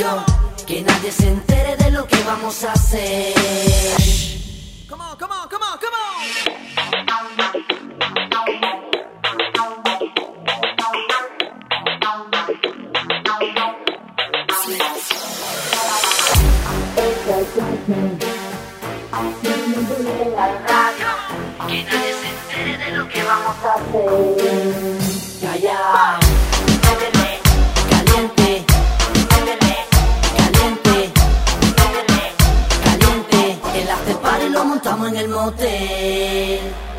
Que nadie se entere de lo que vamos a hacer. Come on, come on, come on, come on. Que nadie se entere de lo que vamos a hacer. Ya, ya. el after party lo montamos en el motel.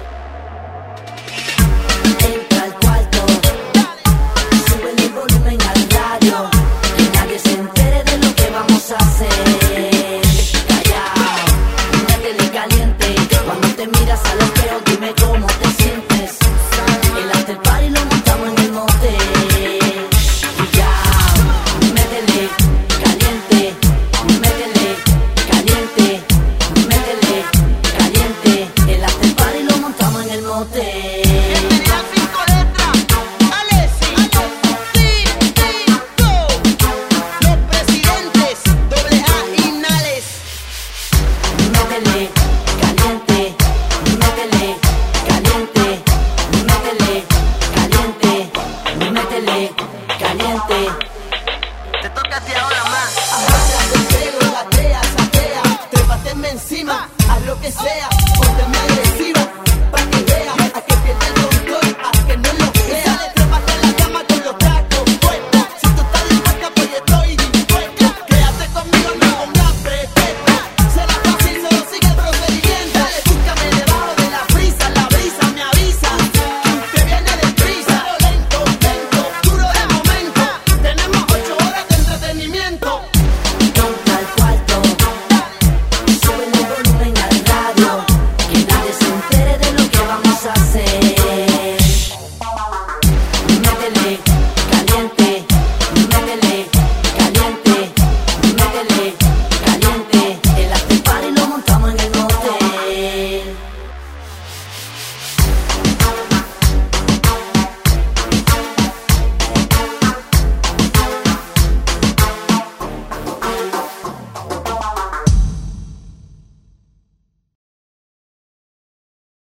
Yeah.